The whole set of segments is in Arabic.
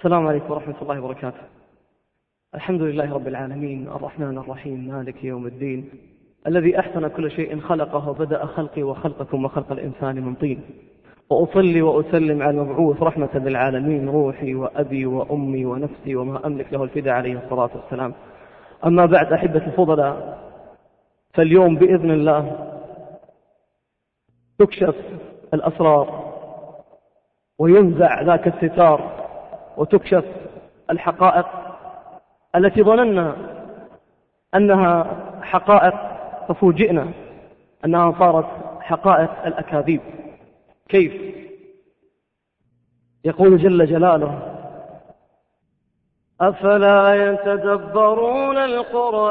السلام عليكم ورحمة الله وبركاته. الحمد لله رب العالمين الرحمن الرحيم مالك يوم الدين الذي أحسن كل شيء خلقه وبدأ خلقي وخلقكم وخلق الإنسان من طين. وأصلي وأسلم على المبعوث رحمة للعالمين روحي وأبي وأمي ونفسي وما أملك له الفداء عليه الصلاة والسلام. أما بعد أحبة الفضلاء فاليوم بإذن الله تكشف الأسرار وينزع ذاك الستار. وتكشف الحقائق التي ظننا أنها حقائق ففوجئنا أنها صارت حقائق الأكاذيب. كيف؟ يقول جل جلاله أفلا يتدبرون القرآن؟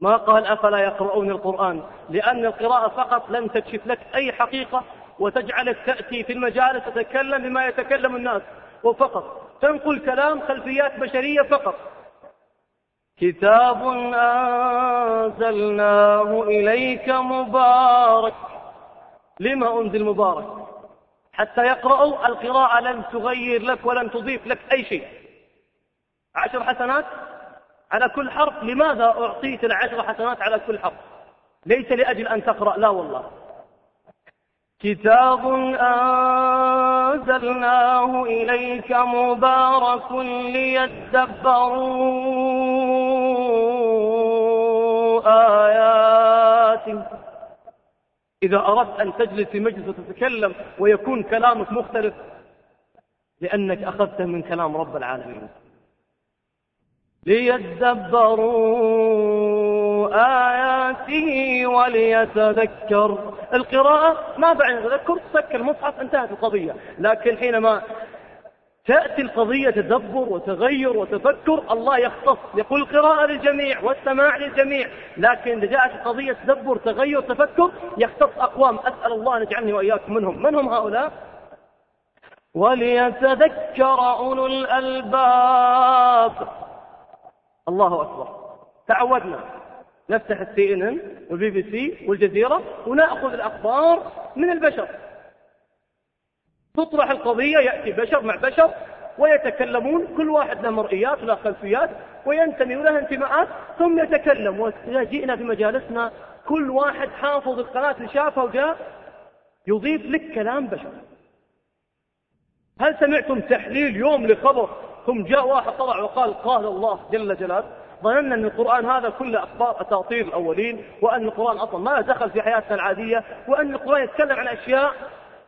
ما قال أفلا يقرؤون القرآن؟ لأن القراءة فقط لن تكشف لك أي حقيقة وتجعلك تأتي في المجالس تتكلم بما يتكلم الناس. وفقط. تنقل كلام خلفيات بشرية فقط. كتاب أنزلناه إليك مبارك. لما أنزل مبارك؟ حتى يقرأوا القراءة لن تغير لك ولن تضيف لك أي شيء. عشر حسنات على كل حرف. لماذا أعطيت العشر حسنات على كل حرف؟ ليس لأجل أن تقرأ. لا والله. كتاب أنزلناه إليك مبارك ليدبروا آياته. إذا أردت أن تجلس في مجلس وتتكلم ويكون كلامك مختلف لأنك أخذته من كلام رب العالمين. ليدبروا آياته وليتذكر. القراءة ما بعد تذكر تسكر المصحف انتهت القضية. لكن حينما تأتي القضية تدبر وتغير وتفكر الله يختص يقول القراءة للجميع والسماع للجميع. لكن إذا جاءت القضية تدبر تغير تفكر يختص أقوام. أسأل الله أن يجعلني وإياكم منهم. من هم هؤلاء؟ وليتذكر أولو الألباب. الله أكبر. تعودنا. نفتح ال CNN وال BBC والجزيرة ونأخذ الأخبار من البشر. تطرح القضية يأتي بشر مع بشر ويتكلمون كل واحد له مرئيات وله خلفيات وينتمي وله انتماءات ثم يتكلم. وإذا جئنا في مجالسنا كل واحد حافظ القناة اللي شافها وجاء يضيف لك كلام بشر. هل سمعتم تحليل يوم لخبر؟ ثم جاء واحد طلع وقال قال الله جل جلاله ظننا أن القرآن هذا كله أخبار أساطير الأولين وأن القرآن أصلا ما دخل في حياتنا العادية وأن القرآن يتكلم عن أشياء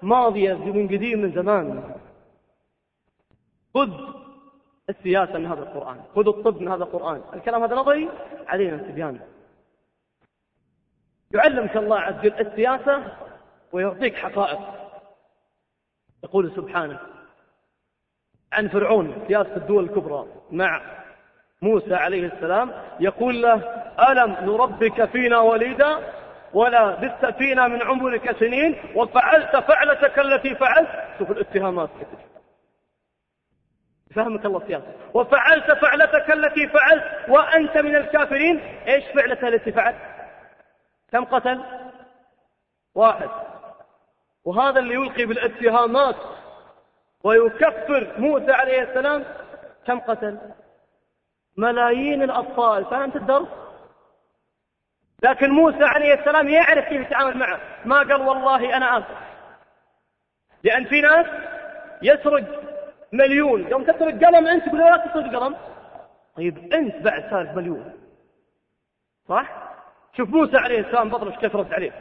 ماضية من قديم من زمان. خذ السياسة من هذا القرآن. خذ الطب من هذا القرآن. الكلام هذا نظري علينا استبيان يعلمك الله عز وجل السياسة ويعطيك حقائق. يقول سبحانه عن فرعون سياسة الدول الكبرى مع موسى عليه السلام يقول له ألم نربك فينا وليدا؟ ولا بث فينا من عمرك سنين؟ وفعلت فعلتك التي فعلت؟ شوف الاتهامات. فهمك الله سياسة وفعلت فعلتك التي فعلت؟ وأنت من الكافرين؟ إيش فعلتها التي فعلت؟ كم قتل؟ واحد. وهذا اللي يلقي بالاتهامات ويكفر موسى عليه السلام كم قتل؟ ملايين الأطفال فهمت الدرس لكن موسى عليه السلام يعرف كيف يتعامل معه. ما قال والله أنا آسف لأن في ناس يسرق مليون. يوم تسرق قلم أنت تقول لا تسرق قلم. طيب أنت بعد سارق مليون. صح؟ شوف موسى عليه السلام بطرش كيف رد عليه؟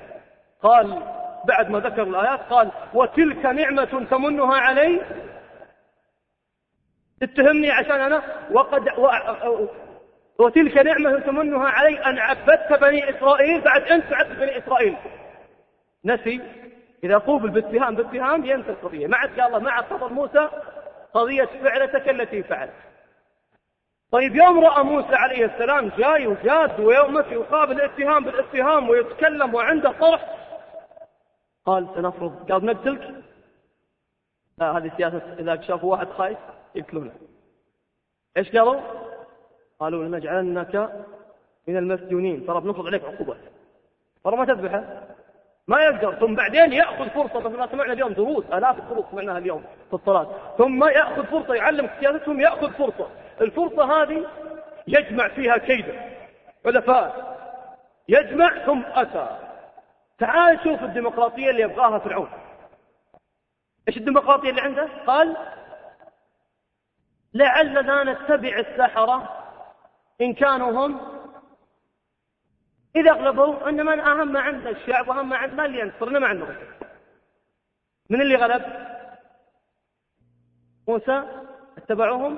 قال بعد ما ذكر الآيات قال وتلك نعمة تمنها علي تتهمني عشان أنا وقد و... وتلك نعمة تمنها علي أن عبدت بني إسرائيل بعد أنت عبدت بني إسرائيل. نسي إذا قوبل باتهام باتهام ينسى القضية. ما عاد قال الله ما عاد فضل موسى قضية فعلتك التي فعلت. طيب يوم رأى موسى عليه السلام جاي وجاد ويوم يقابل الاتهام بالاتهام ويتكلم وعنده طرح قال سنفرض قال نقتلك؟ هذه سياسة إذا شافوا واحد خايف. يقتلونه إيش قالوا؟ قالوا لنجعلنك من المسجونين. ترى بنفرض عليك عقوبة. ترى ما تذبحه. ما يقدر ثم بعدين يأخذ فرصة. مثل ما سمعنا اليوم دروس. آلاف الدروس سمعناها اليوم في الصلاة. ثم يأخذ فرصة. يعلم سياستهم يأخذ فرصة. الفرصة هذه يجمع فيها كيدا حلفاء. يجمع ثم أتى. تعال شوف الديمقراطية اللي يبغاها فرعون. إيش الديمقراطية اللي عنده؟ قال لعلنا نتبع السحرة إن كانوا هم إذا أغلبوا أن من أهم عند الشعب وأهم ما عند ما اللي ينصرنا ما عندهم من اللي غلب؟ موسى اتبعوهم؟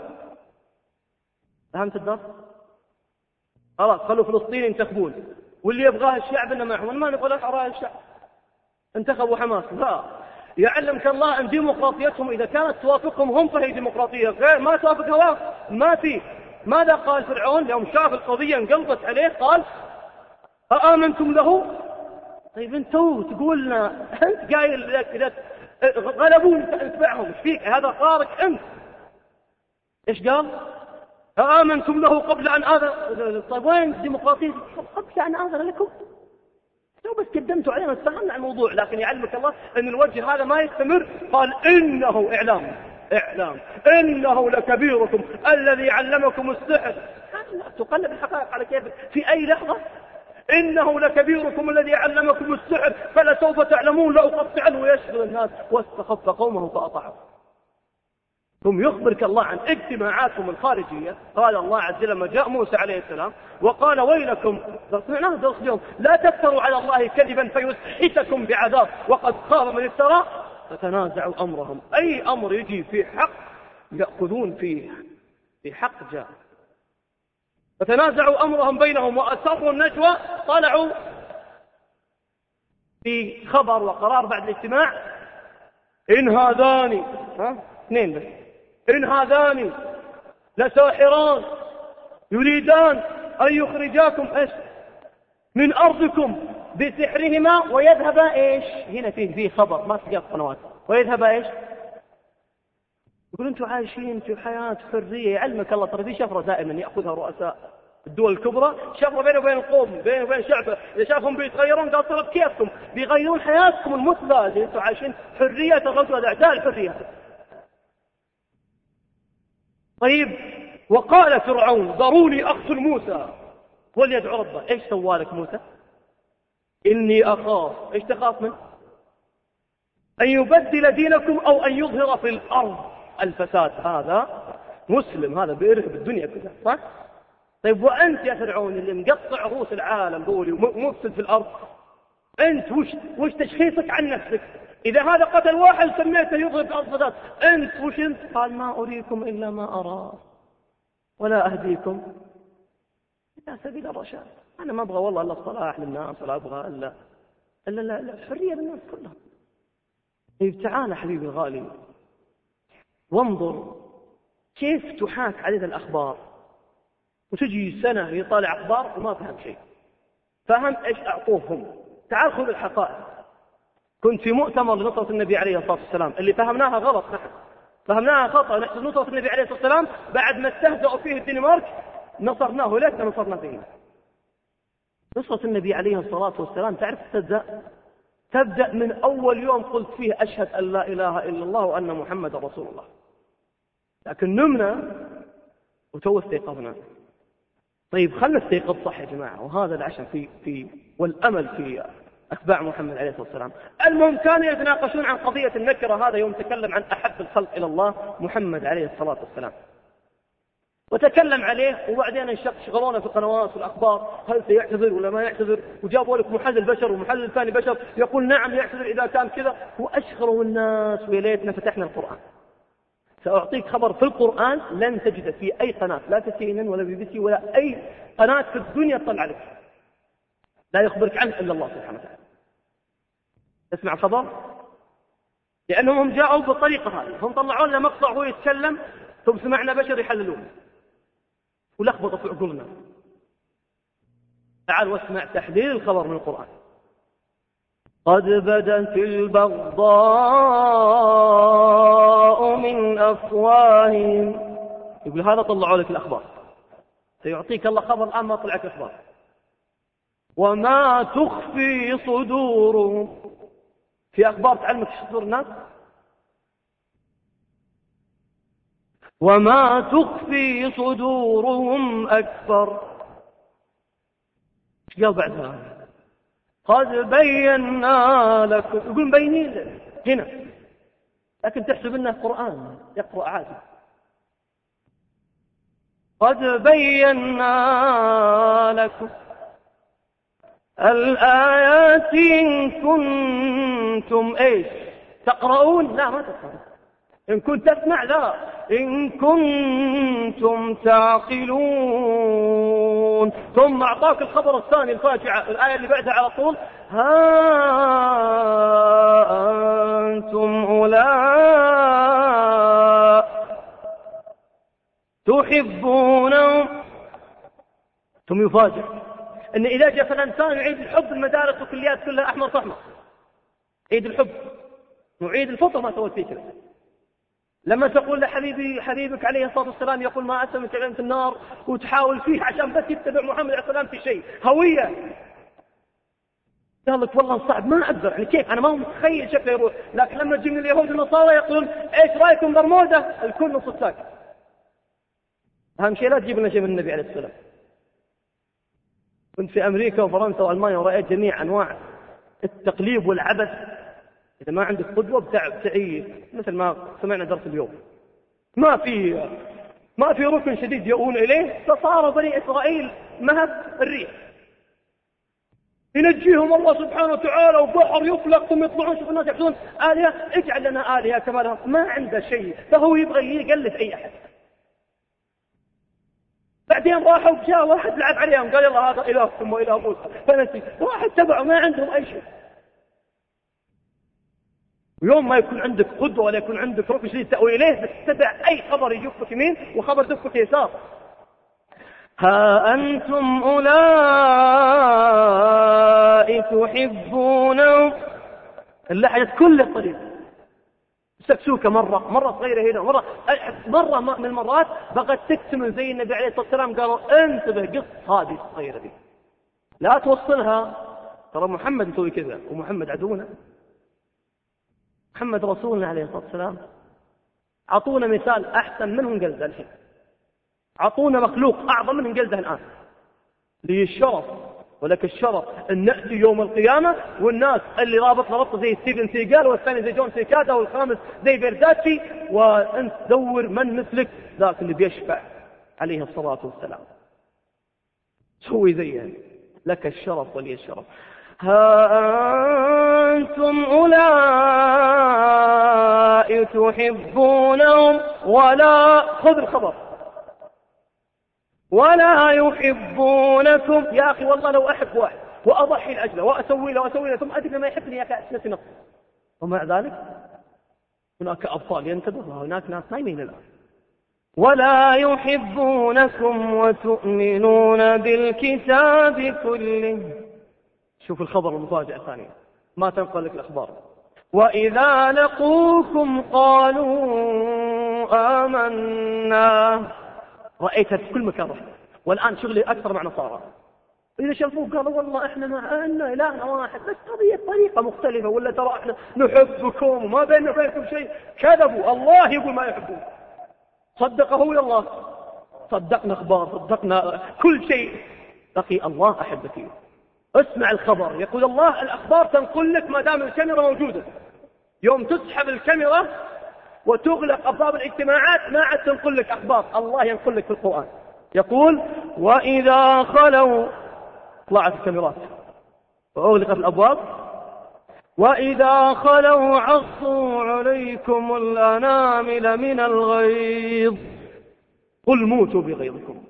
فهمت الدرس خلاص خلوا فلسطين ينتخبون. واللي يبغاه الشعب إنه معهم. ما نقول اراء الشعب. انتخبوا حماس. لا. يعلمك الله أن ديمقراطيتهم إذا كانت توافقهم هم فهي ديمقراطية. غير ما توافق هواه ما في. ماذا قال فرعون؟ يوم شاف القضية انقلبت عليه قال أآمنتم له؟ طيب انت تقول لنا أنت قايل إذا غلبوا نتبعهم إيش فيك؟ هذا قارك أنت. إيش قال؟ أآمنتم له قبل أن آذن طيب وين الديمقراطية؟ قبل أن آذن لكم. لو بس قدمتوا علينا استغلنا عن الموضوع لكن يعلمك الله أن الوجه هذا ما يستمر. قال إنه إعلام إعلام إنه لكبيركم الذي علمكم السحر. تقلب الحقائق على كيفك. في أي لحظة؟ إنه لكبيركم الذي علمكم السحر. فلسوف تعلمون لأقطعن ويشغل الناس. واستخف قومه فأطاعوا ثم يخبرك الله عن اجتماعاتهم الخارجية. قال الله عز وجل لما جاء موسى عليه السلام وقال ويلكم سمعناه درس اليوم لا تفتروا على الله كذبا فيسحتكم بعذاب وقد خاب من افترى. فتنازعوا أمرهم. أي أمر يجي في حق يأخذون فيه في حق جاء. فتنازعوا أمرهم بينهم وأسروا النجوى. طلعوا في خبر وقرار بعد الاجتماع. إن هذان ها اثنين بس. إن هذان لساحران يريدان أن يخرجاكم من أرضكم بسحرهما ويذهبا إيش؟ هنا فيه فيه خبر ما تلقى قنوات. ويذهبا إيش؟ يقول أنتم عايشين في حياة حرية يعلمك الله ترى في شفرة دائما يأخذها رؤساء الدول الكبرى. شفرة بينه وبين القوم بينه وبين شعبه إذا شافهم بيتغيرون قال ترى بكيفكم بيغيرون حياتكم المثلى. أنتم عايشين حرية تغزو الأعداء الحرية. طيب وقال فرعون ذروني أقتل موسى. وليدعو ربه إيش سوى لك موسى؟ إني أخاف. إيش تخاف منه؟ أن يبدل دينكم أو أن يظهر في الأرض. الفساد هذا مسلم هذا بيرهب الدنيا كلها صح؟ طيب وأنت يا فرعون اللي مقطع رؤوس العالم دولي ومفسد في الأرض. أنت وش, وش تشخيصك عن نفسك؟ إذا هذا قتل واحد سميته يضرب فساد أنت وش أنت؟ قال ما أريكم إلا ما أرى ولا أهديكم إلى سبيل الرشاد. أنا ما أبغى والله إلا الصلاح للناس ولا أبغى إلا إلا الحرية للناس كلهم طيب تعال حبيبي الغالي. وانظر كيف تحاك علينا الأخبار. وتجي سنة يطالع أخبار وما فهم شيء. فهم إيش أعطوهم. تعال خذ الحقائق. كنت في مؤتمر لنصرة النبي عليه الصلاة والسلام اللي فهمناها غلط نحن. فهمناها خطأ. نحن نصرة النبي عليه الصلاة والسلام بعد ما استهزأوا فيه الدنمارك نصرناه. ليس نصرنا فيه نصرة النبي عليه الصلاة والسلام تعرف تبدأ؟ تبدأ من أول يوم قلت فيه أشهد أن لا إله إلا الله وأن محمد رسول الله. لكن نمنا وتو استيقظنا. طيب خلنا نستيقظ صح يا جماعة. وهذا العشم في في والأمل في أتباع محمد عليه الصلاة والسلام. المهم كانوا يتناقشون عن قضية النكرة. هذا يوم تكلم عن أحب الخلق إلى الله محمد عليه الصلاة والسلام. وتكلم عليه وبعدين انشق شغلونا في القنوات والأخبار هل سيعتذر ولا ما يعتذر؟ وجابوا لك محلل بشر ومحلل ثاني بشر يقول نعم يعتذر إذا كان كذا. وأشغلوا الناس ويا ليتنا فتحنا القرآن. سأعطيك خبر في القرآن لن تجد في أي قناة لا سي إن إن ولا بي بي سي ولا أي قناة في الدنيا تطلع لك لا يخبرك عنه إلا الله سبحانه وتعالى. تسمع الخبر؟ لأنهم هم جاءوا بالطريقة هذه. هم طلعوا لنا مقطع وهو يتكلم ثم سمعنا بشر يحللون. ولخبطوا في عقولنا. تعال واسمع تحليل الخبر من القرآن. قد بدت البغضاء من أفواههم. يقول هذا طلعوا لك الأخبار. سيعطيك الله خبر الآن ما طلعك الأخبار. وما تخفي صدورهم. في أخبار تعلمك صدور الناس وما تخفي صدورهم أكبر إيش قال بعدها قد بينا لكم يقول مبينين هنا. لكن تحسب إنه قرآن. يقرأ عادي. قد بينا لكم الآيات إن كنتم إيش؟ تقرؤون؟ لا ما تقرؤون. إن كنت تسمع؟ لا. إن كنتم تعقلون. ثم أعطاك الخبر الثاني الفاجعة الآية اللي بعدها على طول. ها أنتم أولاء تحبونهم. ثم يفاجئ. أن إذا جاء فالإنسان يعيد الحب المدارس والكليات كلها أحمر فأحمر عيد الحب. نعيد الفطر ما سويت فيه كذا لما تقول لحبيبي حبيبك عليه الصلاة والسلام يقول ما أسلم في النار وتحاول فيه عشان بس يتبع محمد عليه السلام في شيء. هوية. قال لك والله صعب ما أقدر. يعني كيف؟ أنا ما متخيل شكله يروح. لكن لما تجي من اليهود والنصارى يقولون إيش رأيكم برمودا؟ الكل نص ساكت أهم شيء لا تجيب لنا شيء من النبي عليه السلام. كنت في أمريكا وفرنسا وألمانيا ورأيت جميع أنواع التقليب والعبث. إذا ما عندك قدوة بتعيد مثل ما سمعنا درس اليوم. ما في ما في ركن شديد يؤون إليه. فصار بني إسرائيل مهب الريح. ينجيهم الله سبحانه وتعالى وبحر يفلق ثم يطلعون. شوف الناس يحسون آلهة. اجعل لنا آلهة كما لهم. ما عنده شيء. فهو يبغى يقلد أي أحد. بعدين راحوا جاء واحد لعب عليهم. قال يلا هذا إلهكم وإله موسى فنسي. واحد تبعوا ما عندهم أي شيء. ويوم ما يكون عندك قدوة ولا يكون عندك ركن شديد تأوي إليه تتبع أي خبر يجفك يمين وخبر يجفك يسار. ها أنتم أولئك تحبونهم اللحية كل الطريق. سكسوكة مرة مرة صغيرة هنا مرة مرة من المرات بغت تكتمل زي النبي عليه الصلاة والسلام قالوا انتبه قص هذه الصغيرة دي. لا توصلها. ترى محمد يسوي كذا ومحمد عدونا. محمد رسولنا عليه الصلاة والسلام. أعطونا مثال أحسن منهم قلده الحين. أعطونا مخلوق أعظم منهم قلده الآن. لي الشرف ولك الشرف أن نأتي يوم القيامة والناس اللي رابطنا ربط زي ستيفن سيجال والثاني زي جون سيكاتا والخامس زي فيرداتشي وأنت دور من مثلك ذاك اللي بيشفع عليه الصلاة والسلام. سوي زيه لك الشرف ولي الشرف ها أنتم أولئك تحبونهم ولا خذ الخبر. ولا يحبونكم. يا أخي والله لو أحب واحد وأضحي لأجله وأسوي له وأسوي له ثم أدري ما يحبني يا أخي نص ومع ذلك هناك أطفال ينتبه وهناك ناس نايمين الآن ولا يحبونكم وتؤمنون بالكتاب كله. شوف الخبر المفاجأة الثانية ما تنقل لك الأخبار. وإذا لقوكم قالوا آمنا. رأيتها في كل مكان رحت. والآن شغلي أكثر مع نصارى. إذا شافوك قالوا والله إحنا معنا إلهنا واحد. بس قضية طريقة مختلفة. ولا ترى إحنا نحبكم وما بيننا وبينكم شيء. كذبوا. الله يقول ما يحبون. صدقه يا الله. صدقنا أخبار صدقنا كل شيء. بقي الله أحبك اسمع الخبر. يقول الله الأخبار تنقل لك ما دام الكاميرا موجودة. يوم تسحب الكاميرا وتغلق أبواب الاجتماعات ما عاد تنقل لك أخبار. الله ينقل لك في القرآن. يقول وإذا خلوا طلعت الكاميرات. وأغلقت الأبواب. وإذا خلوا عصوا عليكم الأنامل من الغيظ. قل موتوا بغيظكم.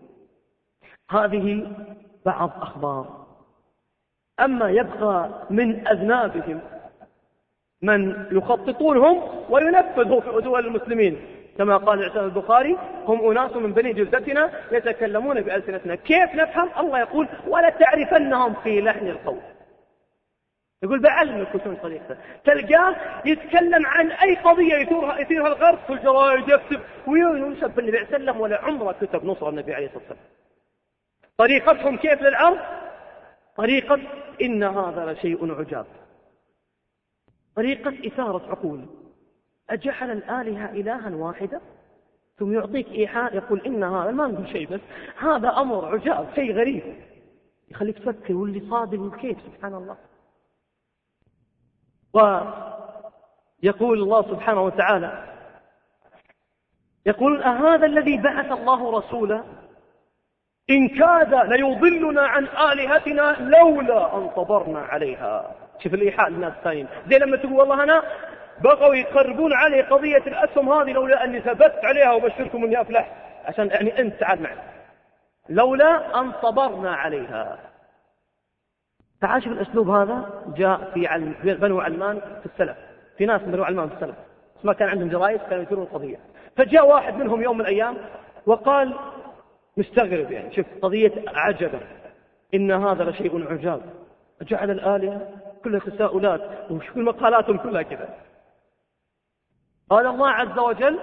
هذه بعض أخبار. أما يبقى من أذنابهم من يخططونهم وينفذوا في دول المسلمين. كما قال الإعلام البخاري هم أناس من بني جلدتنا يتكلمون بألسنتنا. كيف نفهم؟ الله يقول ولا تعرفنهم في لحن القول. يقول بعلمك وشون طريقته تلقاه يتكلم عن أي قضية يثيرها, يثيرها الغرب في الجرائد يكتب وينسب النبي عليه وسلم ولا عمره كتب نصر النبي عليه الصلاة والسلام. طريقتهم كيف للعرض طريقة إن هذا لشيء عجاب. طريقة إثارة عقول. أجعل الآلهة إلها واحدة؟ ثم يعطيك إيحاء يقول إن هذا ما نقول شيء بس هذا أمر عجاب شيء غريب. يخليك تفكر واللي صادق وكيف سبحان الله. ويقول الله سبحانه وتعالى يقول أهذا الذي بعث الله رسولا إن كاد ليضلنا عن آلهتنا لولا أن صبرنا عليها. شوف الإيحاء للناس الثانيين زي لما تقول والله أنا بغوا يقربون علي قضية الأسهم هذه لولا أني ثبت عليها وبشركم أني أفلح. عشان يعني أنت تعال معي. لولا أن صبرنا عليها. تعال شوف الأسلوب هذا. جاء في علم بنو علمان في السلف. في ناس من بنو علمان في السلف. ما كان عندهم جرايد كانوا يثيرون القضية. فجاء واحد منهم يوم من الأيام وقال مستغرب يعني شوف قضية عجبا إن هذا لشيء عجاب. جعل الآلهة كلها تساؤلات وشوف مقالاتهم كلها كذا. قال الله عز وجل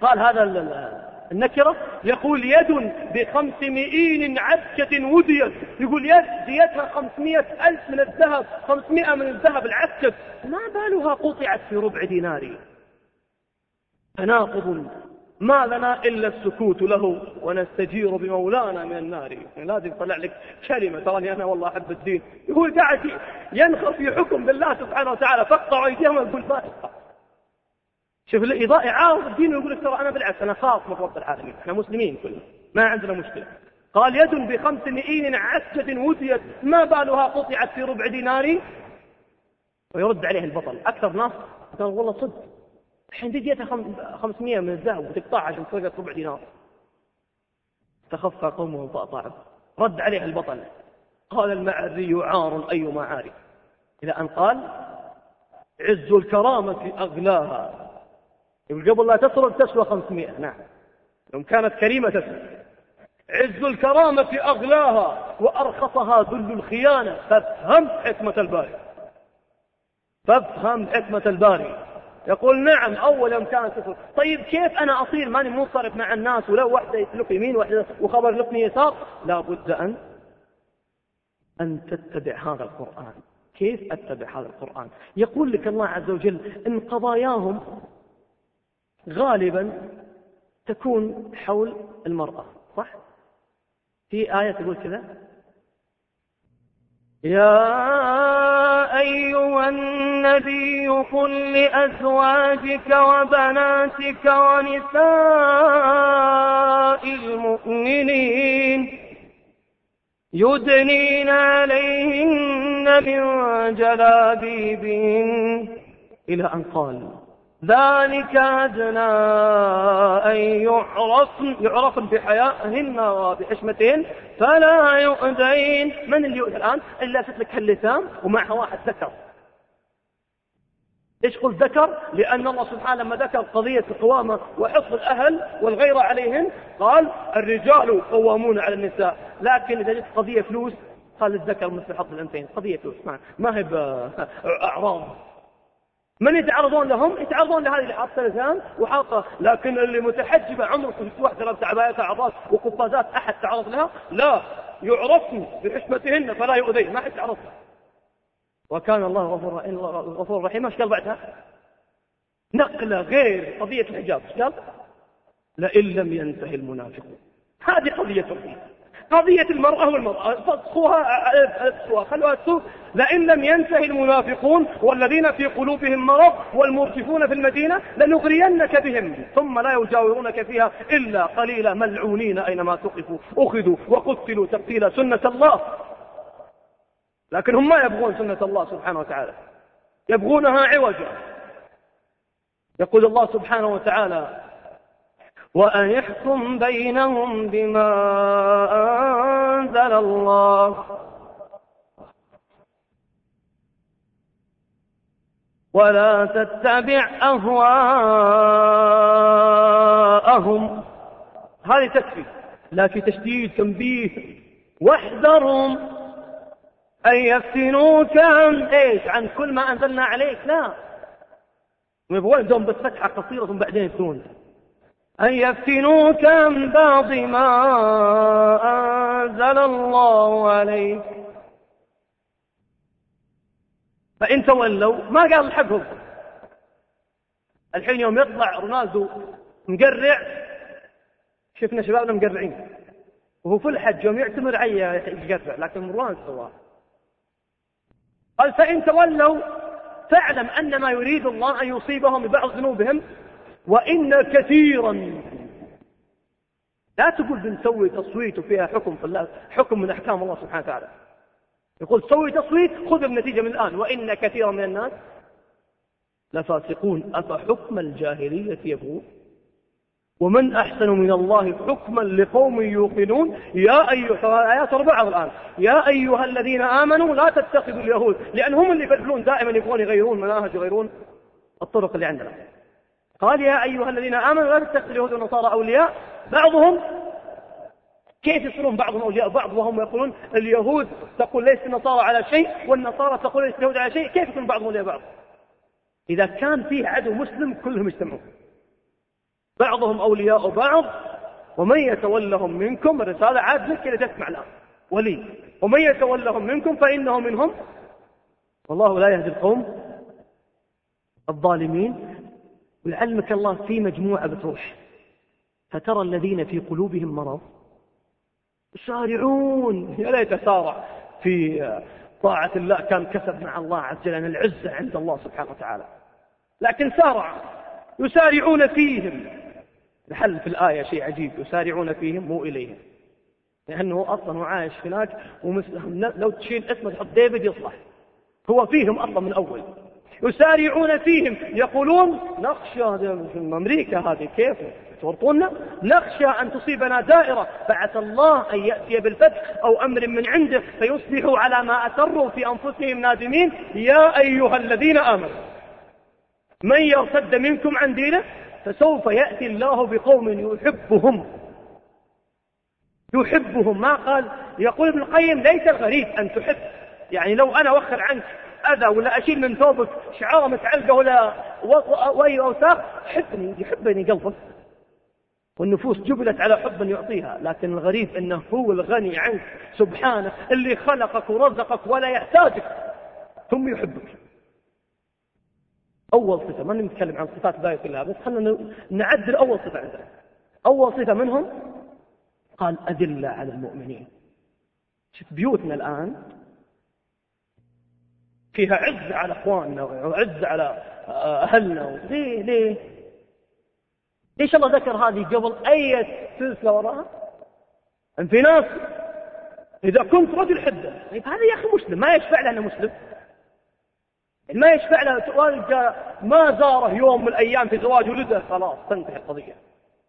قال هذا النكرة يقول يد بخمسمائين عسكة وديت. يقول يد ديتها خمسمائة ألف من الذهب خمسمائة من الذهب العسكة ما بالها قطعت في ربع دينار تناقض ما لنا إلا السكوت له ونستجير بمولانا من النار. يعني لازم يطلع لك كلمة تراني أنا والله أحب الدين. يقول قاعد ينخر في حكم بالله سبحانه وتعالى فاقطعوا أيديهم ويقول ما شوف الإضاءة يعارض الدين ويقول لك ترى أنا بالعكس أنا خاص من رب العالمين. إحنا مسلمين كلنا ما عندنا مشكلة. قال يد بخمس مئين عسة وديت ما بالها قطعت في ربع دينار. ويرد عليه البطل. أكثر ناس قال والله صدق. الحين ديتها 500 من الذهب وتقطعها عشان تسرقت ربع دينار. استخف قومه فأطاعه رد عليه البطل. قال المعري عار أي معاري. إلى أن قال عز الكرامة أغلاها قبل لا تسرق تسوى 500 نعم. يوم كانت كريمة تسرق عز الكرامة أغلاها وأرخصها ذل الخيانة. فافهم حكمة الباري. فافهم حكمة الباري. يقول نعم أول يوم كانت تسرق طيب كيف أنا أصير؟ ماني منصرف مع الناس ولو واحدة يسلك يمين واحدة وخبر لقني يسار. لابد أن أن تتبع هذا القرآن. كيف أتبع هذا القرآن؟ يقول لك الله عز وجل إن قضاياهم غالبا تكون حول المرأة صح؟ في آية تقول كذا؟ يا أيها النبي قل لأزواجك وبناتك ونساء المؤمنين يدنين عليهن من جلابيبهن. إلى أن قال ذلك أدنى أن يعرفن, يعرفن بحيائهن وبحشمتهن فلا يؤذين. من اللي يؤذي الآن؟ إلا تتلك اللثام ومعها واحد ذكر. إيش قلت ذكر؟ لأن الله سبحانه لما ذكر قضية القوامة وحفظ الأهل والغيرة عليهن قال الرجال قوامون على النساء. لكن إذا جت قضية فلوس قال الذكر مثل حظ الأنثيين. قضية فلوس ما هي بأعراض. من يتعرضون لهم؟ يتعرضون لهذه اللي حاطه لسان وحاطه لكن اللي متحجبة عمرك واحدة لابسه عبايات عباس وقفازات أحد تعرض لها؟ لا. يعرفن بحشمتهن فلا يؤذين. ما حد تعرضها وكان الله غفور غفور رحيم. إيش قال بعدها؟ نقلة غير قضية الحجاب. إيش قال؟ لئن لم ينتهي المنافقون. هذه قضية التوحيد قضية المرأة والمرأة. فسخوها خلوها تسوق. لئن لم ينتهي المنافقون والذين في قلوبهم مرض والمرجفون في المدينة لنغرينك بهم. ثم لا يجاورونك فيها إلا قليلا. ملعونين أينما تقفوا أخذوا وقتلوا تقتيل سنة الله. لكن هم ما يبغون سنة الله سبحانه وتعالى. يبغونها عوجا. يقول الله سبحانه وتعالى وأن يحكم بينهم بما أنزل الله ولا تتبع أهواءهم هذه تكفي في تشديد تنبيه. واحذرهم أن يفتنوك عن إيش؟ عن كل ما أنزلنا عليك لا. يبغون دوم بس فتحة قصيرة ثم بعدين يفتنون أن يفتنوك عن بعض ما أنزل الله عليك. فإن تولوا ما قال الحقهم الحين يوم يطلع رونالدو مقرع شفنا شبابنا مقرعين. وهو في الحج يوم يعتمر عيا يقرع لكن مروان سواه. قال فإن تولوا فاعلم أن ما يريد الله أن يصيبهم ببعض ذنوبهم وإن كثيرا. لا تقول بنسوي تصويت وفيها حكم في الله حكم من أحكام الله سبحانه وتعالى. يقول سوي تصويت خذ النتيجة من الآن. وإن كثيرا من الناس لفاسقون. أفحكم الجاهلية يبغون؟ ومن أحسن من الله حكما لقوم يوقنون؟ يا أيها آيات أربعة الآن. يا أيها الذين آمنوا لا تتخذوا اليهود لأن هم اللي يبدلون. دائما يبغون يغيرون مناهج يغيرون الطرق اللي عندنا. قال يا أيها الذين آمنوا لا تتخذوا اليهود والنصارى أولياء. بعضهم كيف يصيرون بعضهم أولياء بعض وهم يقولون اليهود تقول ليس النصارى على شيء والنصارى تقول ليس اليهود على شيء. كيف يكون بعضهم أولياء بعض؟ إذا كان فيه عدو مسلم كلهم يجتمعون بعضهم أولياء بعض ومن يتولهم منكم الرسالة عاد لك اللي تسمع الآن. ولي. ومن يتولهم منكم فإنه منهم. والله لا يهدي القوم الظالمين. ولعلمك الله في مجموعة بتروح. فترى الذين في قلوبهم مرض. يسارعون يا ليت سارع. في طاعة الله كان كسب مع الله عز وجل العزة عند الله سبحانه وتعالى. لكن سارع. يسارعون فيهم. الحل في الآية شيء عجيب. يسارعون فيهم مو إليهم. لأنه أصلا عايش هناك ومثلهم لو تشيل اسمه تحط ديفيد يصلح. هو فيهم أصلا من أول. يسارعون فيهم. يقولون نخشى في أمريكا هذه كيف؟ تورطونا؟ نخشى أن تصيبنا دائرة. فعسى الله أن يأتي بالفتح أو أمر من عنده فيصبحوا على ما أسروا في أنفسهم نادمين. يا أيها الذين آمنوا من يرتد منكم عن دينه؟ فسوف يأتي الله بقوم يحبهم. يحبهم. ما قال؟ يقول ابن القيم ليس الغريب أن تحب. يعني لو أنا وخر عنك أذى ولا أشيل من ثوبك شعارة متعلقة ولا وي أوساخ حبني يحبني قلبك. والنفوس جبلت على حب يعطيها لكن الغريب أنه هو الغني عنك سبحانه اللي خلقك ورزقك ولا يحتاجك ثم يحبك. أول صفة ما نتكلم عن صفات باقي كلها بس خلينا نعدل أول صفة عندنا. أول صفة منهم قال أذلة على المؤمنين. شوف بيوتنا الآن فيها عز على اخواننا وعز على اهلنا. ليه؟ ليه؟ ليش الله ذكر هذه قبل أي سلسلة وراها؟ في ناس إذا كنت رجل حدة طيب هذا يا أخي مسلم ما يشفع له أنه مسلم. ما يشفع له والدة ما زاره يوم من الأيام في زواج ولده خلاص تنتهي القضية.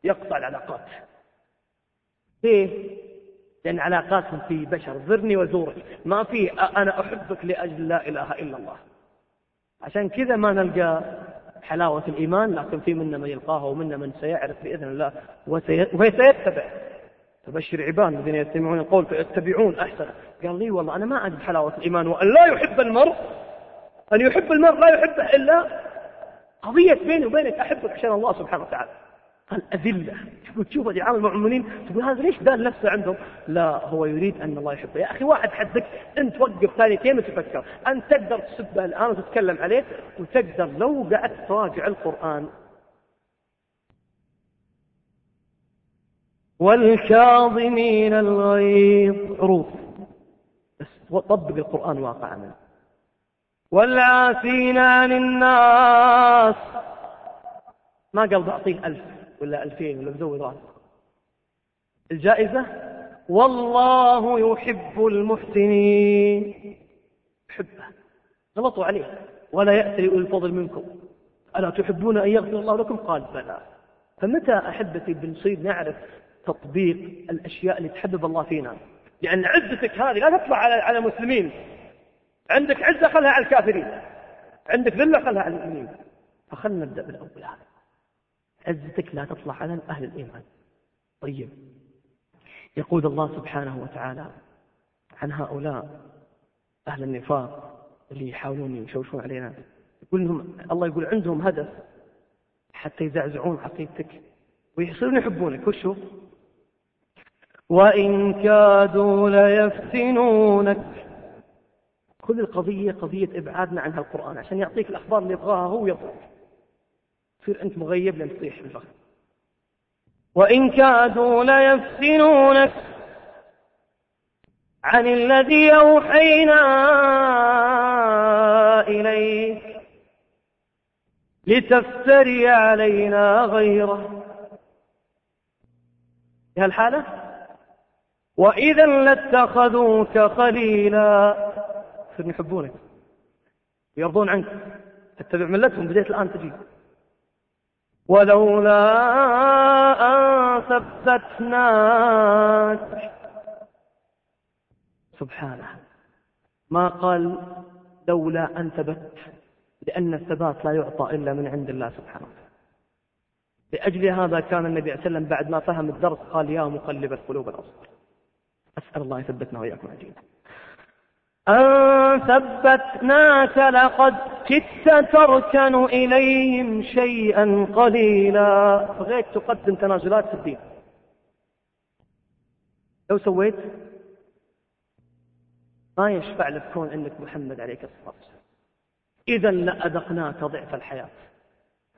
يقطع العلاقات. ليه؟ لأن علاقاتهم في بشر زرني وزورك ما في أنا أحبك لأجل لا إله إلا الله. عشان كذا ما نلقى حلاوة الإيمان لكن في منا من يلقاها ومنا من سيعرف بإذن الله وسيتبع. تبشر عباد الذين يستمعون القول فيتبعون أحسن. قال لي والله أنا ما أجد حلاوة الإيمان وأن لا يحب المرء. أن يحب المرء لا يحبه إلا قضية بيني وبينك. أحبك عشان الله سبحانه وتعالى. قال أذلة تقول تشوف مع المؤمنين تقول هذا ليش دال نفسه عندهم؟ لا هو يريد أن الله يحبه يا أخي واحد حدك أنت وقف ثانيتين وتفكر أنت تقدر تسبه الآن وتتكلم عليه وتقدر لو قعدت تراجع القرآن. والكاظمين الغيظ. عروض بس طبق القرآن واقعا. والعافين عن الناس. ما قال بعطيه ألف. ولا ألفين ولا بزود راتب الجائزة والله يحب المحسنين. يحبه غلطوا عليه. ولا يأتي أولي الفضل منكم. ألا تحبون أن يغفر الله لكم؟ قال بلى. فمتى أحبتي بنصير نعرف تطبيق الأشياء اللي تحبب الله فينا؟ لأن عزتك هذه لا تطلع على على المسلمين. عندك عزة خلها على الكافرين. عندك ذلة خلها على المؤمنين. فخلنا نبدأ بالأول هذا. عزتك لا تطلع على أهل الإيمان. طيب. يقول الله سبحانه وتعالى عن هؤلاء أهل النفاق اللي يحاولون يشوشون علينا. يقول لهم الله يقول عندهم هدف حتى يزعزعون عقيدتك ويصيرون يحبونك. وشو؟ وإن كادوا ليفتنونك. خذ القضية قضية إبعادنا عن هالقرآن عشان يعطيك الأخبار اللي يبغاها هو يطلق تصير أنت مغيب لين تطيح في الفخر وإن كادوا ليفتنونك عن الذي أوحينا إليك لتفتري علينا غيره. في هالحالة؟ وإذا لاتخذوك خليلا. يحبونك ويرضون عنك. تتبع ملتهم بديت الآن تجي ولولا أن ثبتناك. سبحانه. ما قال لولا أن ثبت لأن الثبات لا يعطى إلا من عند الله سبحانه لأجل هذا كان النبي صلى الله عليه وسلم بعد ما فهم الدرس قال يا مقلب القلوب الأبصار. أسأل الله يثبتنا وإياكم أجمعين أن ثبتناك لقد كدت تركن إليهم شيئا قليلا. بغيت تقدم تنازلات في الدين. لو سويت ما يشفع لك كون إنك محمد عليك الصلاة والسلام. إذا لأذقناك ضعف الحياة.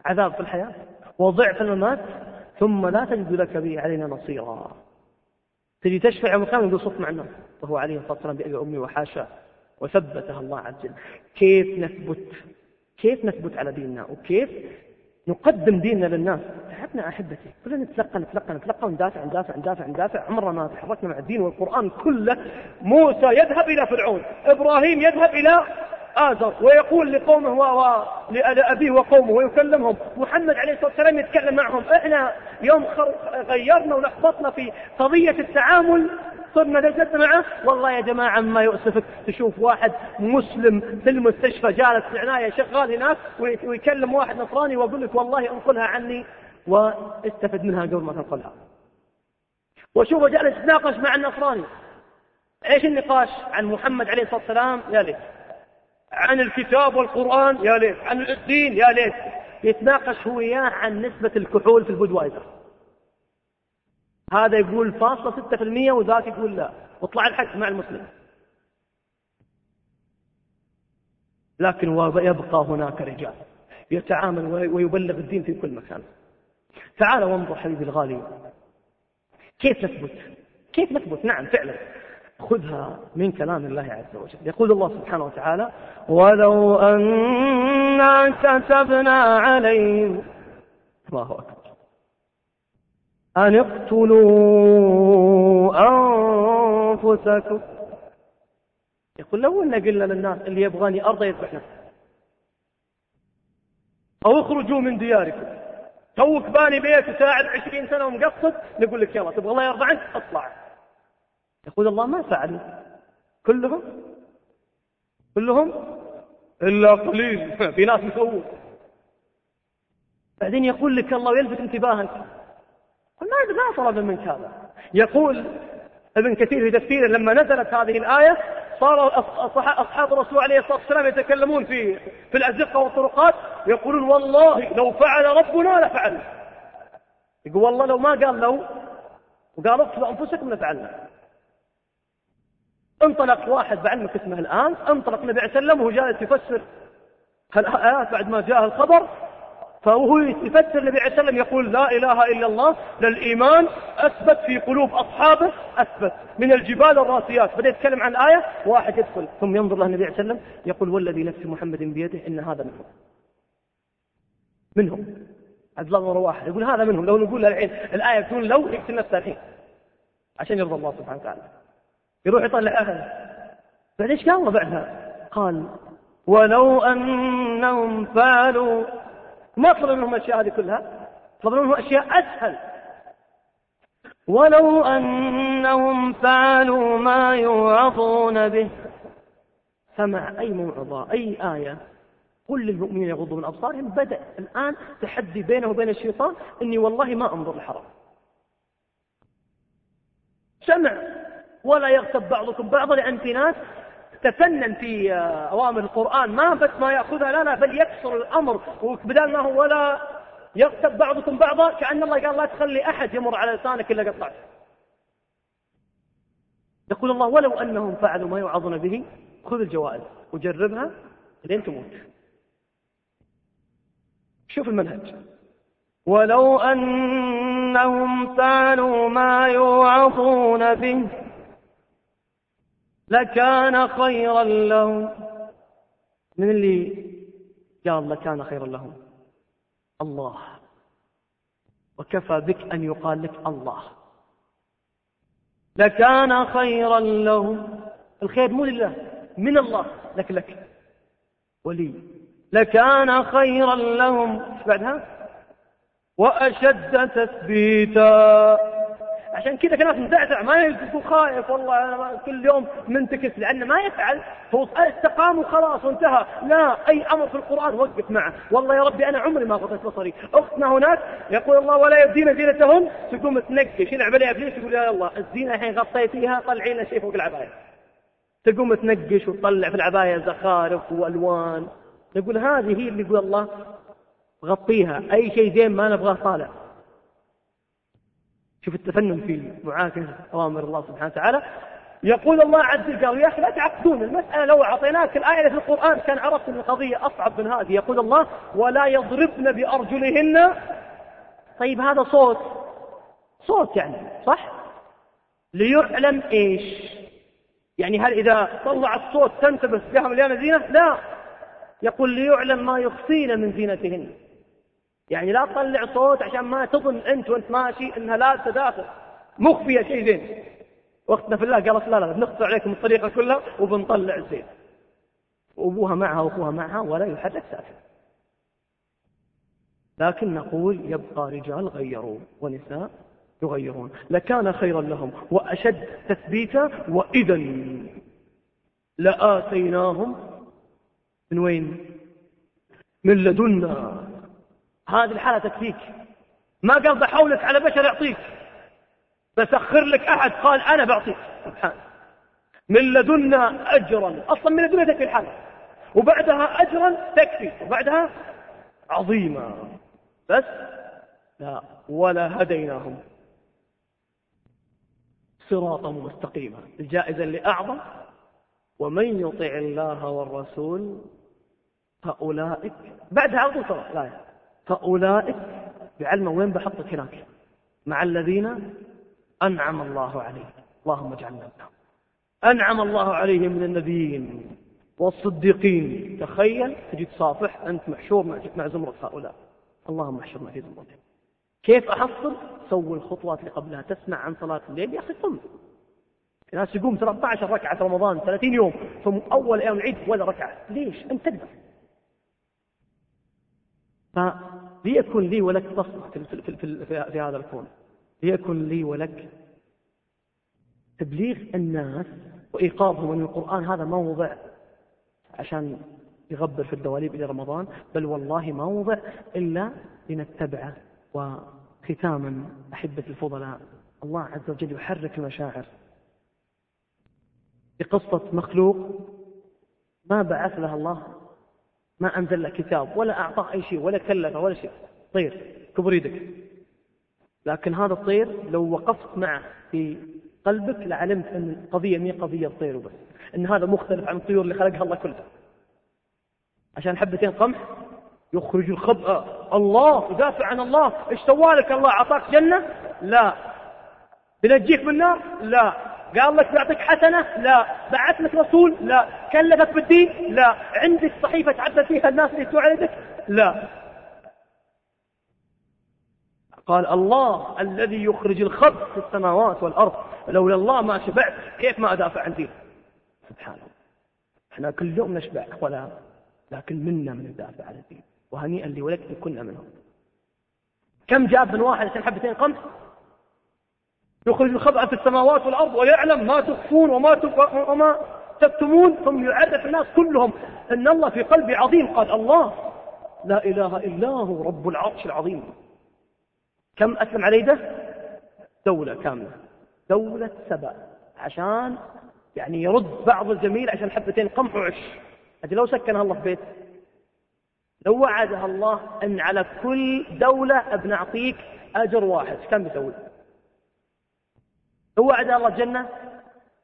عذاب في الحياة وضعف الممات ثم لا تجد لك به علينا نصيرا. تجي تشفع يوم القيامة يقول صف مع الناس. وهو عليه الصلاة والسلام بأبي أمي وحاشا وثبتها الله عز وجل. كيف نثبت؟ كيف نثبت على ديننا؟ وكيف نقدم ديننا للناس؟ تعبنا أحبتي. كلنا نتلقى نتلقى نتلقى وندافع ندافع ندافع ندافع عمرنا ما تحركنا مع الدين والقرآن كله. موسى يذهب إلى فرعون. إبراهيم يذهب إلى آزر ويقول لقومه ولأبيه وقومه ويكلمهم. محمد عليه الصلاة والسلام يتكلم معهم. إحنا يوم غيرنا ولخبطنا في قضية التعامل صرنا جلسنا معه؟ والله يا جماعة ما يؤسفك. تشوف واحد مسلم في المستشفى جالس في عناية شغال هناك ويكلم واحد نصراني ويقول لك والله انقلها عني واستفد منها قبل ما تنقلها. وشوفه جالس يتناقش مع النصراني. إيش النقاش؟ عن محمد عليه الصلاة والسلام يا ليت. عن الكتاب والقرآن يا ليت. عن الدين يا ليت. يتناقش هو وياه عن نسبة الكحول في ال Budweiser. هذا يقول فاصلة ستة في المية وذاك يقول لا. واطلع الحق مع المسلم. لكن يبقى هناك رجال يتعامل ويبلغ الدين في كل مكان. تعال وانظر حبيبي الغالي. كيف نثبت؟ كيف نثبت؟ نعم فعلا. خذها من كلام الله عز وجل. يقول الله سبحانه وتعالى ولو أنا كتبنا عليهم الله أكبر. أن اقتلوا أنفسكم. يقول لو أن قلنا للناس اللي يبغاني أرضى يذبح نفسه أو اخرجوا من دياركم. توك باني بيت وساعد عشرين سنة ومقصد. نقول لك يلا تبغى الله يرضى عنك؟ اطلع. يقول الله ما فعلوا كلهم؟ كلهم؟ إلا قليل. في ناس يسوون. بعدين يقول لك الله ويلفت انتباهك. قل ما ما طلب منك هذا يقول ابن كثير في تفسيره لما نزلت هذه الآية صار أصحاب الرسول عليه الصلاة والسلام يتكلمون في في الأزقة والطرقات يقولون والله لو فعل ربنا لفعلنا. يقول والله لو ما قال لو وقال اقتلوا أنفسكم لفعلنا. انطلق واحد بعلمك اسمه الآن انطلق النبي عليه وسلم وهو جالس يفسر الآيات بعد ما جاء الخبر فهو يفسر النبي عليه وسلم يقول لا إله إلا الله للإيمان أثبت في قلوب أصحابه أثبت من الجبال الراسيات. بدأ يتكلم عن الآية واحد يدخل ثم ينظر له النبي عليه وسلم يقول والذي نفس محمد بيده إن هذا منهم. منهم. عبد الله بن رواحة يقول هذا منهم. لو نقول الحين الآية تكون لو يقتل نفسه الحين عشان يرضى الله سبحانه وتعالى. يروح يطلع أهل بعد إيش قال الله بعدها؟ قال ولو أنهم فعلوا ما طلب منهم الأشياء هذه كلها طلب منهم أشياء أسهل. ولو أنهم فعلوا ما يوعظون به. سمع أي موعظة أي آية قل للمؤمنين يغضوا من أبصارهم بدأ الآن تحدي بينه وبين الشيطان إني والله ما أنظر الحرام سمع ولا يغتب بعضكم بعضا لأن في ناس تفنن في آه، أوامر القرآن. ما بس ما يأخذها لا لا بل يكسر الأمر. وبدال ما هو ولا يغتب بعضكم بعضا كأن الله قال لا تخلي أحد يمر على لسانك إلا قطعته يقول الله ولو أنهم فعلوا ما يوعظون به خذ الجوائز وجربها لين تموت. شوف المنهج. ولو أنهم فعلوا ما يوعظون به لكان خيرا لهم. من اللي قال لكان خيرا لهم؟ الله. وكفى بك أن يقال لك الله. لكان خيرا لهم. الخير مو لله من الله. لك لك. ولي. لكان خيرا لهم. بعدها؟ وأشد تثبيتا. عشان كذا كان مزعزع ما يكون خايف والله أنا كل يوم منتكس لأنه ما يفعل. هو استقام وخلاص وانتهى. لا أي أمر في القرآن وقف معه. والله يا ربي أنا عمري ما غطيت بصري. أختنا هناك يقول الله ولا يبدين زينتهن تقوم تنقش يلعب عليها إبليس يقول يا الله الزينة الحين غطيتيها طلعي لنا شيء فوق العباية. تقوم تنقش وتطلع في العباية زخارف وألوان. يقول هذه هي اللي يقول الله غطيها. أي شيء زين ما نبغاه طالع. شوف التفنن في معاكسة أوامر الله سبحانه وتعالى. يقول الله عز وجل يا أخي لا تعقدون المسألة لو أعطيناك الآية في القرآن كان عرفت أن القضية أصعب من هذه. يقول الله ولا يضربن بأرجلهن. طيب هذا صوت صوت يعني صح؟ ليعلم إيش؟ يعني هل إذا طلع الصوت تنتبه لها مليانة زينة؟ لا. يقول ليعلم ما يخفين من زينتهن. يعني لا تطلع صوت عشان ما تظن أنت وأنت ماشي أنها لا تداخل. مخفية شيء زين. وقتنا في الله قالت لا لا بنقطع عليكم الطريقة كلها وبنطلع الزين وأبوها معها وأخوها معها ولا يحرك ساكن. لكن نقول يبقى رجال غيروا ونساء يغيرون. لكان خيرا لهم وأشد تثبيتا وإذا لآتيناهم من وين؟ من لدنا. هذه الحالة تكفيك. ما قال بحولك على بشر يعطيك. بسخر لك أحد قال أنا بعطيك. سبحان. من لدنا أجرا. أصلا من لدنا تكفي الحالة. وبعدها أجرا تكفي. وبعدها عظيمة بس لا ولا هديناهم صراطا مستقيما. الجائزة اللي أعظم ومن يطع الله والرسول فأولئك. بعدها على طول ترى لا. فأولئك بعلمه وين بحطك هناك مع الذين أنعم الله عليهم. اللهم اجعلنا منهم. أنعم الله عليهم من النبيين والصديقين. تخيل تجي تصافح أنت محشور مع زمرة هؤلاء. اللهم احشرنا في زمرتهم كيف أحصل؟ سوي الخطوات اللي قبلها. تسمع عن صلاة الليل يا أخي قم ناس يقوم 13 ركعة رمضان 30 يوم ثم أول أيام العيد ولا ركعة. ليش؟ أنت تقدر. فليكن لي ولك بصمة في, في, في, في, في هذا الكون. ليكن لي ولك. تبليغ الناس وإيقاظهم أن القرآن هذا موضع عشان يغبر في الدواليب إلى رمضان بل والله موضع إلا لنتبعه وختاما أحبة الفضلاء. الله عز وجل يحرك المشاعر. بقصة مخلوق ما بعث لها الله ما أنزل له كتاب ولا أعطاه أي شيء ولا كلفه ولا شيء. طير كبر يدك. لكن هذا الطير لو وقفت معه في قلبك لعلمت أن القضية مي قضية طير وبس. أن هذا مختلف عن الطيور اللي خلقها الله كلها. عشان حبتين قمح يخرج الخبأ. الله يدافع عن الله. إيش سوالك؟ الله أعطاك جنة؟ لا. بنجيك من النار؟ لا. قال لك بيعطيك حسنة؟ لا. بعث لك رسول؟ لا. كلفك بالدين؟ لا. عندك صحيفة تعبد فيها الناس اللي عليك لا. قال الله الذي يخرج الخبز في السماوات والأرض لولا الله ما شبعت. كيف ما أدافع عن دين سبحان الله. إحنا كل يوم نشبع ولا لكن منا من ندافع عن الدين. وهنيئا لي ولك كنا منهم. كم جاب من واحد عشان حبتين قمح يخرج الخبأ في السماوات والأرض ويعلم ما تخفون وما وما تكتمون ثم يعرف الناس كلهم أن الله في قلبي عظيم. قال الله لا إله إلا هو رب العرش العظيم. كم أسلم عليه ده؟ دولة كاملة. دولة سبأ. عشان يعني يرد بعض الجميل عشان حبتين قمح وعش. هذه لو سكنها الله في بيت. لو وعدها الله أن على كل دولة بنعطيك أجر واحد. كم بيسوي لو وعد الله الجنة؟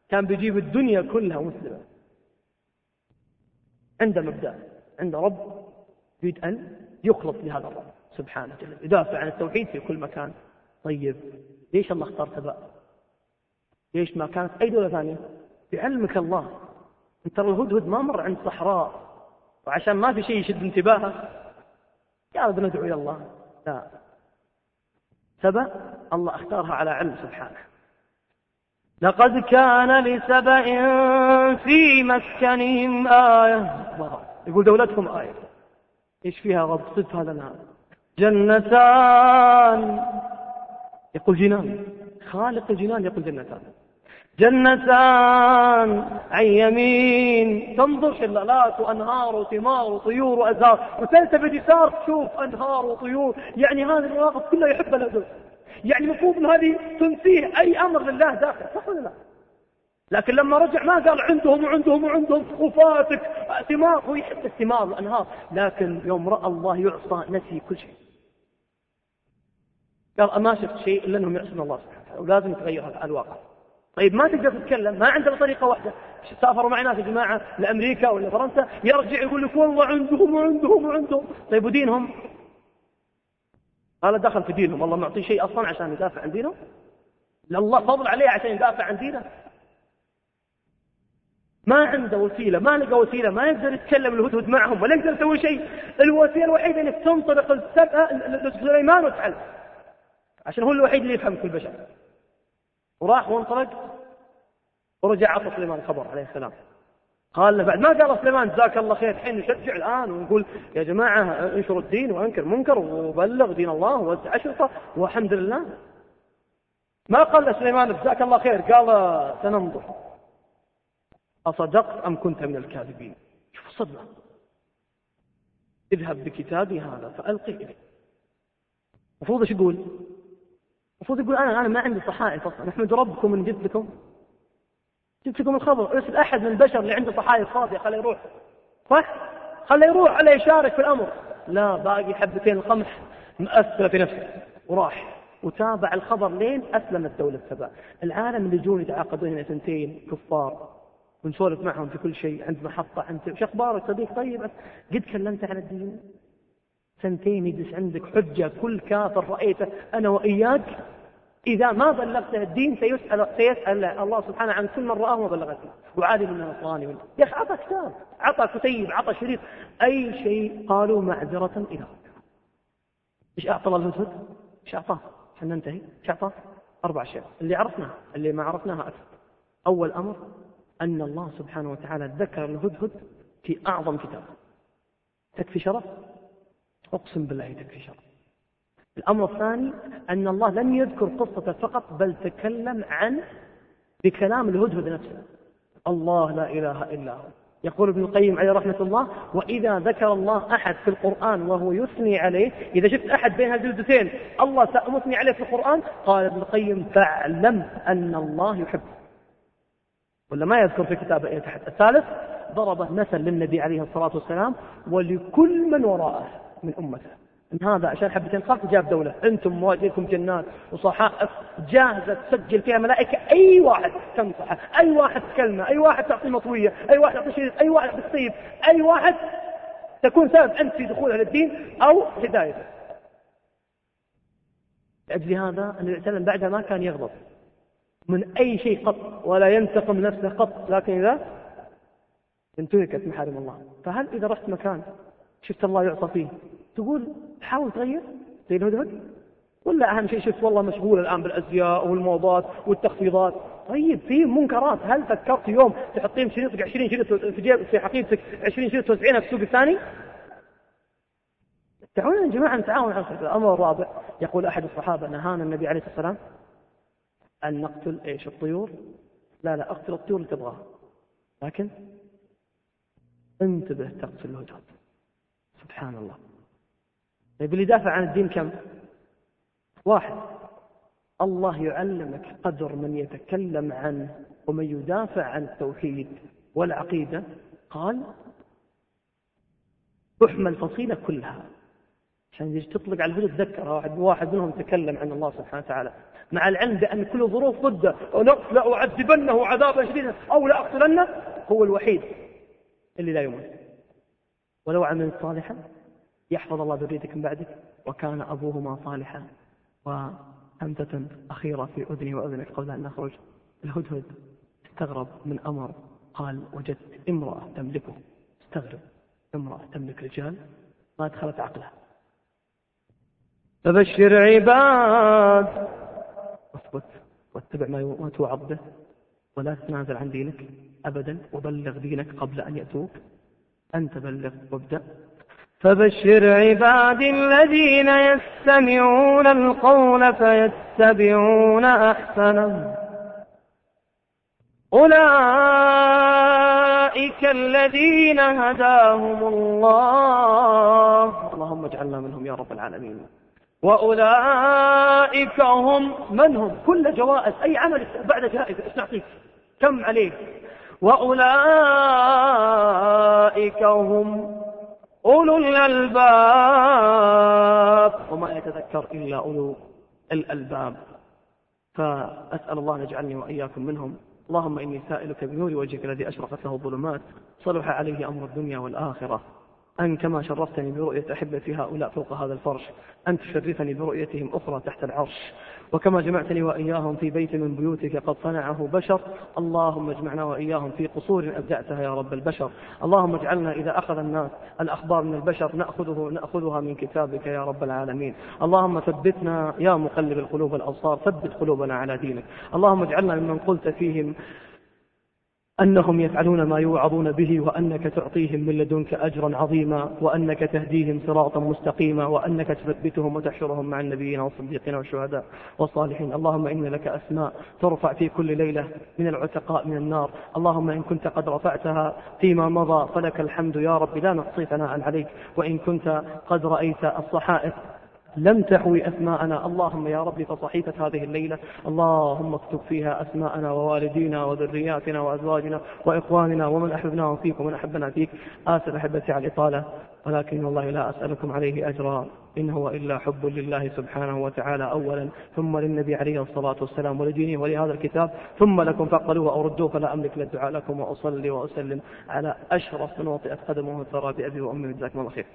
كان بيجيب الدنيا كلها مسلمة. عنده مبدأ عنده رب يريد أن يخلص لهذا الرب سبحانه وتعالى يدافع عن التوحيد في كل مكان. طيب ليش الله اختار سبأ؟ ليش ما كانت أي دولة ثانية؟ بعلمك الله. أنت الهدهد ما مر عند صحراء وعشان ما في شيء يشد انتباهه. قال بندعو إلى الله. لا. سبأ الله اختارها على علم سبحانه. لقد كان لسبأ في مسكنهم آية. يقول دولتهم آية. إيش فيها رب؟ صف هذا النهار. جنتان. يقول جنان. خالق الجنان يقول جنتان. جنتان عن يمين. تنظر شلالات وأنهار وثمار وطيور وأزهار. وتلتفت يسار تشوف أنهار وطيور. يعني هذا الواقف كله يحب الأزهار. يعني المفروض إن هذه تنسيه أي أمر لله داخل صح ولا لا؟ لكن لما رجع ما قال عندهم وعندهم وعندهم وفاتك ثمار هو يحب الثمار والأنهار. لكن يوم رأى الله يعصى نسي كل شيء. قال ما شفت شيء إلا أنهم يعصون الله سبحانه وتعالى ولازم يتغير هذا الواقع. طيب ما تقدر تتكلم ما عندنا طريقة واحدة. سافروا معي ناس يا جماعة لأمريكا ولا فرنسا يرجع يقول لك والله عندهم وعندهم وعندهم. طيب ودينهم؟ هذا دخل في دينهم. الله معطيه شيء أصلا عشان يدافع عن دينه الله فضل عليه عشان يدافع عن دينه. ما عنده وسيلة ما لقى وسيلة ما يقدر يتكلم الهدهد معهم ولا يقدر يسوي شيء. الوسيلة الوحيدة انك تنطلق لسليمان وتعلم عشان هو الوحيد اللي يفهم كل بشر. وراح وانطلق ورجع عطى سليمان الخبر عليه السلام. قال له بعد ما قال سليمان جزاك الله خير الحين نشجع الآن ونقول يا جماعة انشروا الدين وأنكر منكر وبلغ دين الله ووزع أشرطة والحمد لله. ما قال سليمان جزاك الله خير قال سننظر. أصدقت أم كنت من الكاذبين؟ شوف الصدمة اذهب بكتابي هذا فألقي إليه. المفروض إيش يقول؟ المفروض يقول أنا أنا ما عندي صحائف أصلا. نحمد ربكم من جبت لكم جبت لكم الخبر ارسل أحد من البشر اللي عنده صحائف فاضية؟ خليه يروح. صح؟ خليه يروح عليه يشارك في الأمر. لا باقي حبتين القمح مأثرة في نفسه. وراح. وتابع الخبر لين أسلمت دولة سبا. العالم اللي يجون يتعاقدون هنا سنتين كفار. ونسولف معهم في كل شيء عند محطة عند شو أخبارك صديق طيب قد كلمت عن الدين. سنتين يجلس عندك حجة كل كافر رأيته. أنا وإياك إذا ما بلغته الدين سيسأل, سيسأل الله سبحانه عن كل من رآه وما بلغته وعادي من نصراني ولا يا أخي عطى كتاب عطى كتيب عطى شريط أي شيء قالوا معذرة إلى إيش أعطى الله الهدهد؟ إيش أعطاه؟ عشان ننتهي إيش أعطاه؟ أربع أشياء اللي عرفناها اللي ما عرفناها أكثر أول أمر أن الله سبحانه وتعالى ذكر الهدهد في أعظم كتاب تكفي شرف؟ أقسم بالله تكفي شرف الأمر الثاني أن الله لم يذكر قصته فقط بل تكلم عن بكلام الهدهد نفسه. الله لا إله إلا هو. يقول ابن القيم عليه رحمة الله وإذا ذكر الله أحد في القرآن وهو يثني عليه إذا شفت أحد بين هالجلدتين الله سأمثني عليه في القرآن قال ابن القيم فاعلم أن الله يحب. ولا ما يذكر في كتابه أي تحت. الثالث ضرب مثل للنبي عليه الصلاة والسلام ولكل من وراءه من أمته. إن هذا عشان حبتين خمس جاب دولة. أنتم مواجهكم جنات وصحائف جاهزة تسجل فيها ملائكة. أي واحد تنصحه. أي واحد تكلمه. أي واحد تعطيه مطوية. أي واحد تعطيه شريط أي واحد بالسيف أي واحد تكون سبب أنت في دخوله للدين أو هدايته لأجل هذا النبي صلى بعدها ما كان يغضب. من أي شيء قط. ولا ينتقم نفسه قط. لكن إذا انتهكت محارم الله. فهل إذا رحت مكان شفت الله يعصى فيه؟ تقول حاول تغير؟ زي الهدهد ولا أهم شيء شفت والله مشغول الآن بالأزياء والموضات والتخفيضات. طيب في منكرات هل فكرت يوم تحطين شريطك 20 شريط في جيب في حقيبتك 20 شريط توزعينها في السوق الثاني؟ تعالوا يا جماعة نتعاون على الخير. الأمر الرابع يقول أحد الصحابة نهانا النبي عليه الصلاة والسلام أن نقتل إيش؟ الطيور؟ لا لا أقتل الطيور اللي تبغاها. لكن انتبه تقتل الهدهد سبحان الله. طيب اللي يدافع عن الدين كم؟ واحد. الله يعلمك قدر من يتكلم عنه ومن يدافع عن التوحيد والعقيدة. قال تحمى الفصيلة كلها. عشان يجي تطلق على الهدى تذكر واحد واحد منهم تكلم عن الله سبحانه وتعالى. مع العلم بأن كل الظروف ضده. لأعذبنه عذابا شديدا. أو لأقتلنه هو الوحيد اللي لا يموت. ولو عمل صالحا. يحفظ الله ذريتك من بعدك وكان أبوهما صالحا. وهمزة أخيرة في أذني وأذنك قبل أن نخرج. الهدهد استغرب من أمر. قال وجدت امرأة تملكه. استغرب. امرأة تملك رجال ما دخلت عقلها. فبشر عباد. اثبت واتبع ما توعظ به. ولا تتنازل عن دينك أبدا. وبلغ دينك قبل أن يأتوك. أنت بلغ وابدأ فبشر عبادي الذين يستمعون القول فيتبعون أحسنه. أولئك الذين هداهم الله. اللهم اجعلنا منهم يا رب العالمين. وأولئك هم من هم؟ كل جوائز أي عمل بعد جائزة إيش نعطيك كم عليه؟ وأولئك هم أولو الألباب. وما يتذكر إلا أولو الألباب. فأسأل الله أن يجعلني وإياكم منهم. اللهم إني سائلك بنور وجهك الذي أشرقت له الظلمات. صلح عليه أمر الدنيا والآخرة. أن كما شرفتني برؤية أحبتي هؤلاء فوق هذا الفرش أن تشرفني برؤيتهم أخرى تحت العرش. وكما جمعتني وإياهم في بيت من بيوتك قد صنعه بشر اللهم اجمعنا وإياهم في قصور أبدعتها يا رب البشر. اللهم اجعلنا إذا أخذ الناس الأخبار من البشر نأخذه نأخذها من كتابك يا رب العالمين. اللهم ثبتنا يا مقلب القلوب الأبصار ثبت قلوبنا على دينك. اللهم اجعلنا ممن قلت فيهم أنهم يفعلون ما يوعظون به وأنك تعطيهم من لدنك أجرا عظيما وأنك تهديهم صراطا مستقيما وأنك تثبتهم وتحشرهم مع النبيين والصديقين والشهداء والصالحين. اللهم إن لك أسماء ترفع في كل ليلة من العتقاء من النار. اللهم إن كنت قد رفعتها فيما مضى فلك الحمد يا رب لا نحصي ثناء عليك. وإن كنت قد رأيت الصحائف لم تحوي أسماءنا. اللهم يا رب فصحيفة هذه الليلة اللهم اكتب فيها أسماءنا ووالدينا وذرياتنا وأزواجنا وإخواننا ومن أحبناهم فيك ومن أحبنا فيك. آسف أحبتي على الإطالة ولكن والله لا أسألكم عليه أجرا. إن هو إلا حب لله سبحانه وتعالى أولا. ثم للنبي عليه الصلاة والسلام ولدينه ولهذا الكتاب. ثم لكم فاقبلوه أو ردوه فلا أملك للدعاء لكم وأصلي وأسلم على أشرف من وطئت قدمه الثرى بأبي وأمي. جزاكم الله خير.